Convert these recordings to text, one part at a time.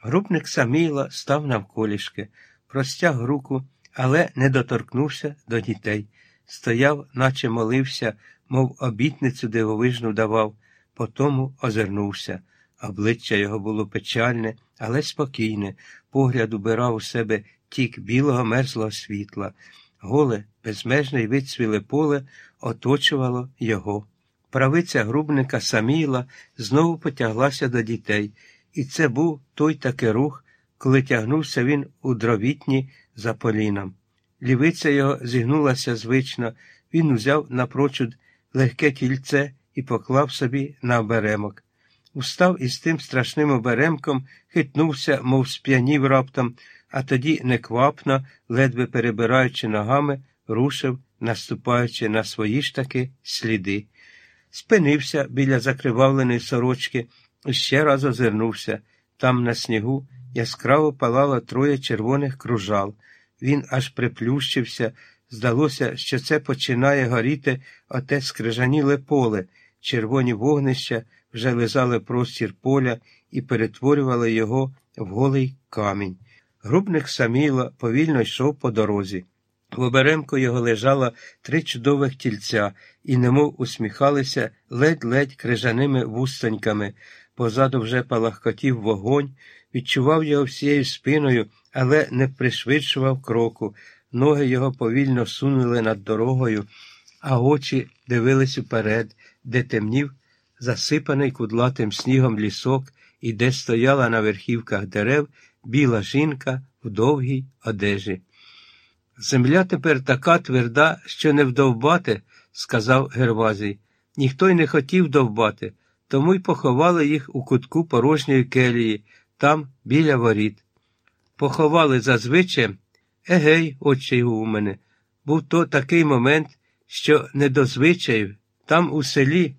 Групник Саміла став навколішки, простяг руку, але не доторкнувся до дітей. Стояв, наче молився, мов обітницю дивовижну давав, потому озирнувся. Обличчя його було печальне, але спокійне, погляд убирав у себе тік білого мерзлого світла. Голе, безмежне й вицвіле поле оточувало його. Правиця грубника Саміла знову потяглася до дітей, і це був той такий рух, коли тягнувся він у дровітні за поліном. Лівиця його зігнулася звично, він узяв напрочуд легке тільце і поклав собі на оберемок. Устав із тим страшним оберемком, хитнувся, мов сп'янів раптом, а тоді неквапно, ледве перебираючи ногами, рушив, наступаючи на свої ж таки сліди. Спинився біля закривавленої сорочки ще раз озирнувся. Там на снігу яскраво палало троє червоних кружал. Він аж приплющився. Здалося, що це починає горіти оте скрижаніле поле, червоні вогнища вже лизали простір поля і перетворювали його в голий камінь. Грубник Саміла повільно йшов по дорозі. В оберемку його лежало три чудових тільця і немов усміхалися ледь-ледь крижаними вустоньками. Позаду вже палахкотів вогонь, відчував його всією спиною, але не пришвидшував кроку. Ноги його повільно сунули над дорогою, а очі дивились уперед, де темнів засипаний кудлатим снігом лісок і де стояла на верхівках дерев біла жінка в довгій одежі. Земля тепер така тверда, що не вдовбати, сказав Гервазій. Ніхто й не хотів довбати, тому й поховали їх у кутку порожньої келії, там, біля воріт. Поховали зазвичай, егей, отче у мене. Був то такий момент, що не до звичаїв, там у селі.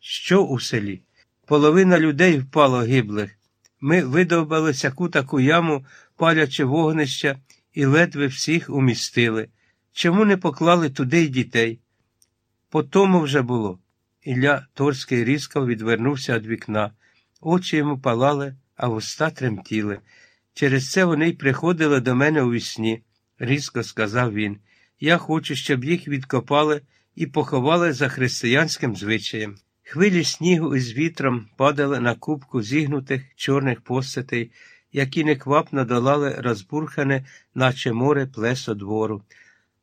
Що у селі? Половина людей впало гиблих. Ми видовбали сяку таку яму, палячи вогнища, і ледве всіх умістили. Чому не поклали туди й дітей? По тому вже було. Ілля Торський різко відвернувся від вікна. Очі йому палали, а вуста тремтіли. Через це вони й приходили до мене у вісні, різко сказав він. Я хочу, щоб їх відкопали і поховали за християнським звичаєм. Хвилі снігу із вітром падали на кубку зігнутих чорних постатей, які неквапно долали розбурхане, наче море плесо двору.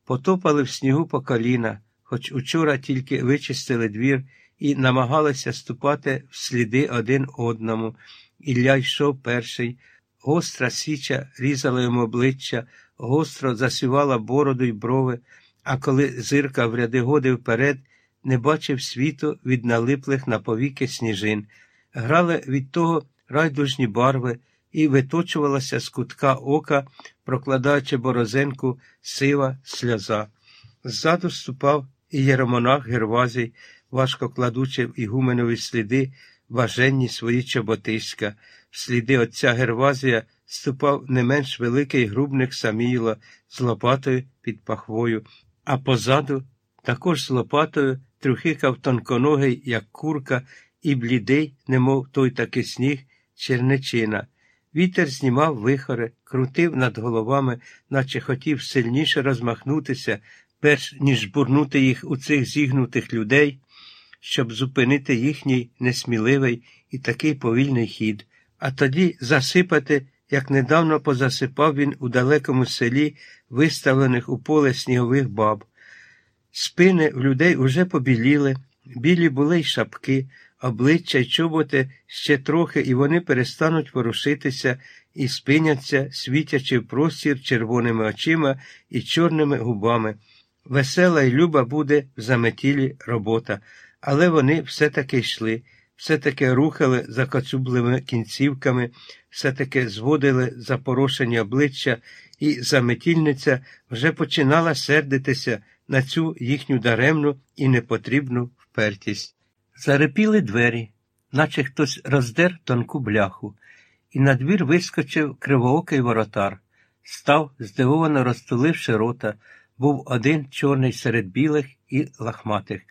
Потопали в снігу по коліна, хоч учора тільки вичистили двір і намагалися ступати в сліди один одному. Ілля йшов перший. Гостра січа різала йому обличчя, гостро засівала бороду й брови, а коли зирка в ряди годи вперед, не бачив світу від налиплих на повіки сніжин, грали від того райдужні барви і виточувалася з кутка ока, прокладаючи борозенку сива сльоза. Ззаду ступав і єромонах Гервазій, важко кладучи в ігуменові сліди важенні свої чоботиська. В сліди отця Гервазія ступав не менш великий грубник Саміла з лопатою під пахвою, а позаду також з лопатою трюхикав тонконогий, як курка, і блідий, немов той такий сніг, чернечина. Вітер знімав вихори, крутив над головами, наче хотів сильніше розмахнутися, перш ніж бурнути їх у цих зігнутих людей, щоб зупинити їхній несміливий і такий повільний хід, а тоді засипати, як недавно позасипав він у далекому селі, виставлених у поле снігових баб. Спини в людей уже побіліли, білі були й шапки, обличчя й чоботи ще трохи, і вони перестануть ворушитися і спиняться, світячи в простір червоними очима і чорними губами. Весела й люба буде в заметілі робота, але вони все-таки йшли, все-таки рухали за кацублими кінцівками, все-таки зводили запорошені обличчя, і заметільниця вже починала сердитися на цю їхню даремну і непотрібну впертість. Зарепіли двері, наче хтось роздер тонку бляху, і на двір вискочив кривоокий воротар. Став, здивовано розтуливши рота, був один чорний серед білих і лахматих.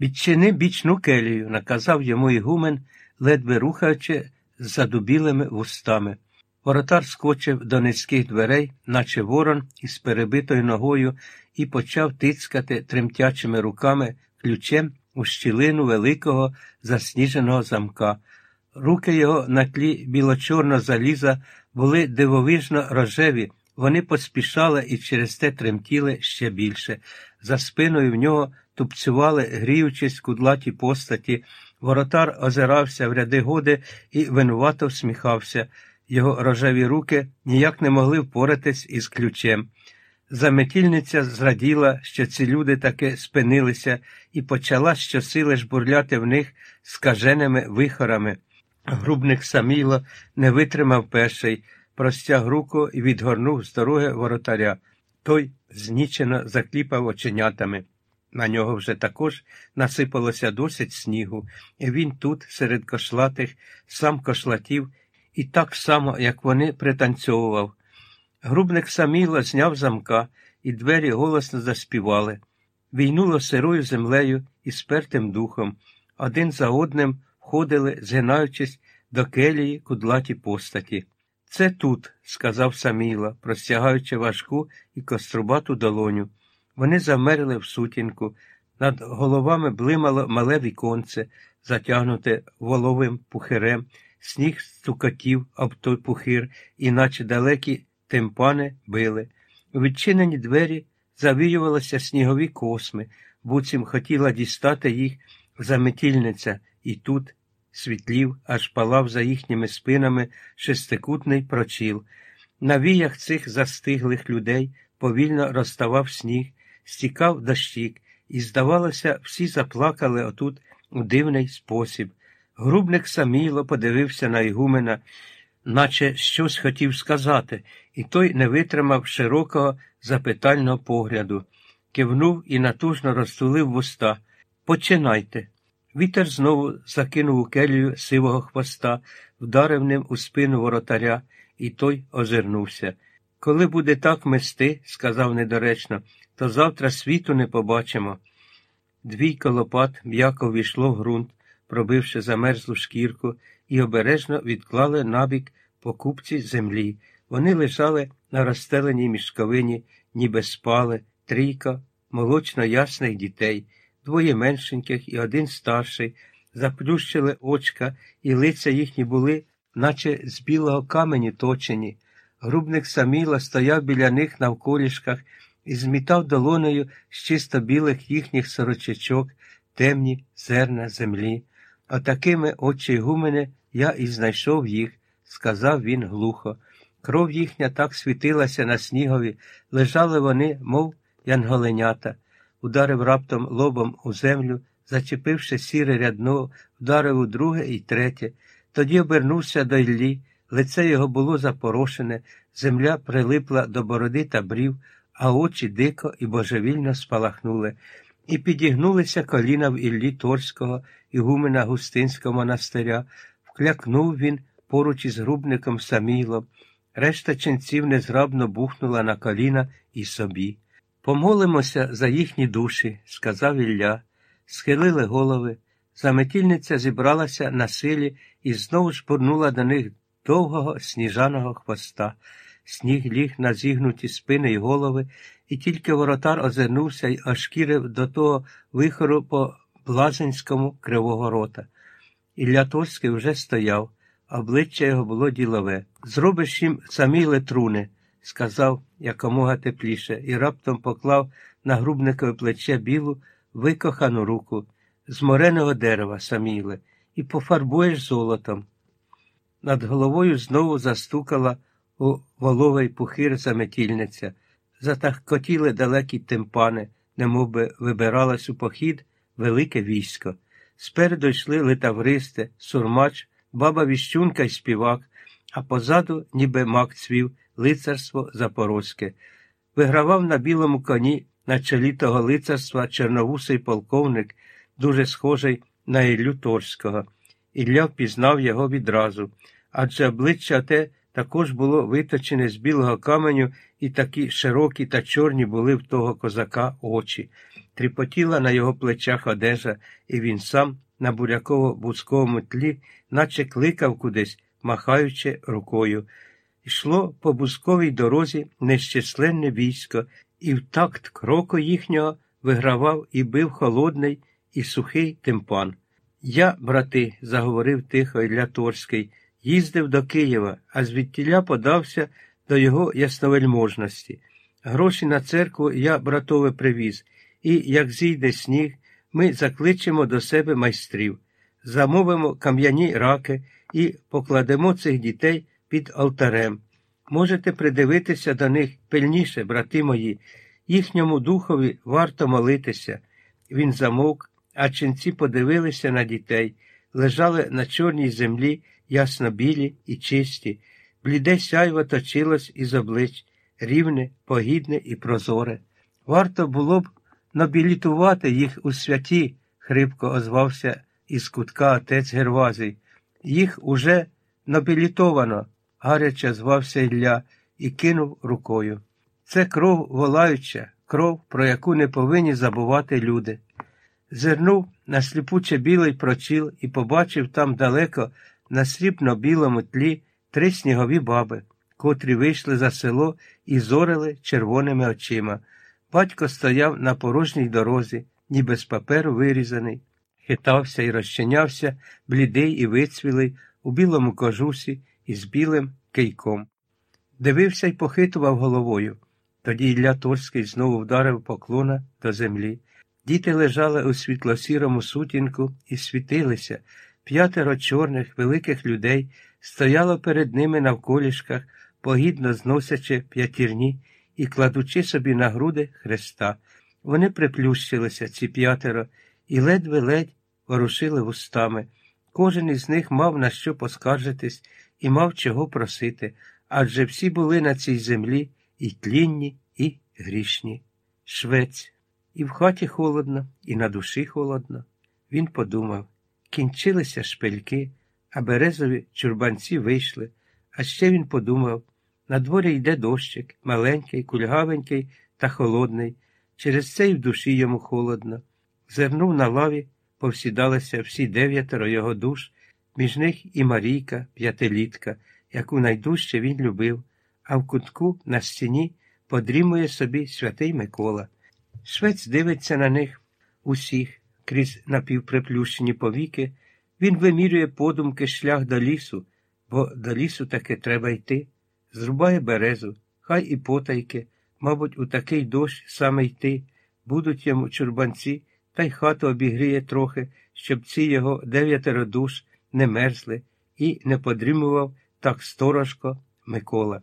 Відчини бічну келію, наказав йому ігумен, ледве рухаючи задубілими вустами. Воротар скочив до низьких дверей, наче ворон із перебитою ногою, і почав тицькати тремтячими руками ключем у щілину великого засніженого замка. Руки його на тлі біло-чорного заліза були дивовижно рожеві, вони поспішали і через те тремтіли ще більше. За спиною в нього тупцювали, гріючись кудлаті постаті. Воротар озирався в ряди годи і винувато всміхався. Його рожеві руки ніяк не могли впоратись із ключем. Заметільниця зраділа, що ці люди таки спинилися, і почала щосили жбурляти в них скаженими вихорами. Грубник Саміло не витримав перший, простяг руку і відгорнув з дороги воротаря. Той знічено закліпав оченятами. На нього вже також насипалося досить снігу, і він тут, серед кошлатих, сам кошлатів, і так само, як вони, пританцьовував. Грубник Саміло зняв замка, і двері голосно заспівали. Війнуло сирою землею і спертим духом. Один за одним входили, згинаючись до келії кудлаті постаті. Це тут, сказав Саміло, простягаючи важку і кострубату долоню. Вони замерли в сутінку. Над головами блимало мале віконце, затягнуте воловим пухирем, сніг стукотів об той пухир, іначе далекі тимпани били. У відчинені двері завіювалися снігові косми, буцім хотіла дістати їх заметільниця, і тут світлів, аж палав за їхніми спинами шестикутний прочіл. На віях цих застиглих людей повільно розставав сніг, стікав дощік, і, здавалося, всі заплакали отут у дивний спосіб. Грубник саміло подивився на Ігумена, наче щось хотів сказати, і той не витримав широкого запитального погляду, кивнув і натужно розтулив вуста. Починайте. Вітер знову закинув у келію сивого хвоста, вдарив ним у спину воротаря, і той озирнувся. Коли буде так мести, сказав недоречно, то завтра світу не побачимо. Двійко лопат м'яко війшло в ґрунт, пробивши замерзлу шкірку, і обережно відклали набік покупці землі. Вони лежали на розстеленій мішковині, ніби спали, трійка, молочно ясних дітей двоє меншеньких і один старший, заплющили очка, і лиця їхні були, наче з білого камені точені. Грубник Саміла стояв біля них навколішках і змітав долонею з чисто білих їхніх сорочечок, темні зерна землі. Отакими, очі гумене, я і знайшов їх, сказав він глухо. Кров їхня так світилася на снігові, лежали вони, мов янголенята ударив раптом лобом у землю, зачепивши сіре рядно, вдарив у друге і третє. Тоді обернувся до Іллі, лице його було запорошене, земля прилипла до бороди та брів, а очі дико і божевільно спалахнули. І підігнулися коліна в Іллі Торського, ігумена Густинського монастиря. Вклякнув він поруч із грубником Самілом. Решта ченців незграбно бухнула на коліна і собі. Помолимося за їхні душі, сказав Ілля, схилили голови. Заметільниця зібралася на силі і знову шпурнула до них довгого сніжаного хвоста. Сніг ліг на зігнуті спини й голови, і тільки воротар озирнувся й ошкірив до того вихору по Блазенському кривого рота. Ілля Торський вже стояв, обличчя його було ділове. Зробиш їм самі летруни сказав якомога тепліше, і раптом поклав на грубникове плече білу, викохану руку з мореного дерева, саміле, і пофарбуєш золотом. Над головою знову застукала у воловий пухир заметільниця, затахкотіли далекі тимпани, немов би вибиралось у похід велике військо. Спереду йшли литавристи, сурмач, баба віщунка й співак, а позаду, ніби мак цвів, лицарство Запорозьке. Вигравав на білому коні на чолі того лицарства чорновусий полковник, дуже схожий на Іллю Торського. Ілля впізнав його відразу, адже обличчя те також було виточене з білого каменю, і такі широкі та чорні були в того козака очі. Тріпотіла на його плечах одежа, і він сам на буряково бузковому тлі, наче кликав кудись, махаючи рукою. Йшло по бузковій дорозі нещисленне військо, і в такт кроку їхнього вигравав і бив холодний і сухий тимпан. Я, брати, заговорив тихо Ілля Торський, їздив до Києва, а звідтіля подався до його ясновельможності. Гроші на церкву я, братове, привіз, і, як зійде сніг, ми закличемо до себе майстрів, замовимо кам'яні раки і покладемо цих дітей під алтарем. Можете придивитися до них пильніше, брати мої, їхньому духові варто молитися. Він замовк, а ченці подивилися на дітей, лежали на чорній землі ясно білі і чисті, бліде сяйво точилось із облич, рівне, погідне і прозоре. Варто було б нобілітувати їх у святі, хрипко озвався із кутка отець Гервазий. Їх уже нобілітовано, гаряче звався Ілля і кинув рукою. Це кров волаюча, кров, про яку не повинні забувати люди. Зирнув на сліпуче білий прочіл і побачив там далеко на срібно білому тлі три снігові баби, котрі вийшли за село і зорили червоними очима. Батько стояв на порожній дорозі, ніби з паперу вирізаний, хитався і розчинявся, блідий і вицвілий, у білому кожусі із білим кийком. Дивився й похитував головою. Тоді Ілля Торський знову вдарив поклона до землі. Діти лежали у світло-сірому сутінку і світилися. П'ятеро чорних, великих людей стояло перед ними навколішках, погідно зносячи п'ятірні і кладучи собі на груди хреста. Вони приплющилися, ці п'ятеро, і ледве-ледь ворушили вустами. Кожен із них мав на що поскаржитись і мав чого просити, адже всі були на цій землі і тлінні, і грішні. Швець. І в хаті холодно, і на душі холодно. Він подумав кінчилися шпильки, а березові чурбанці вийшли. А ще він подумав на дворі йде дощик, маленький, кульгавенький та холодний. Через це й в душі йому холодно. Зернув на лаві, повсідалися всі дев'ятеро його душ, між них і Марійка, п'ятилітка, яку найдужче він любив, а в кутку на стіні подрімує собі святий Микола. Швець дивиться на них усіх крізь напівприплющені повіки, він вимірює подумки шлях до лісу, бо до лісу таки треба йти. Зрубає березу, хай і потайки, мабуть, у такий дощ саме йти, будуть йому чурбанці, та й хату обігріє трохи, щоб ці його дев'ятеро душ не мерзли і не подрімував так сторожко Микола.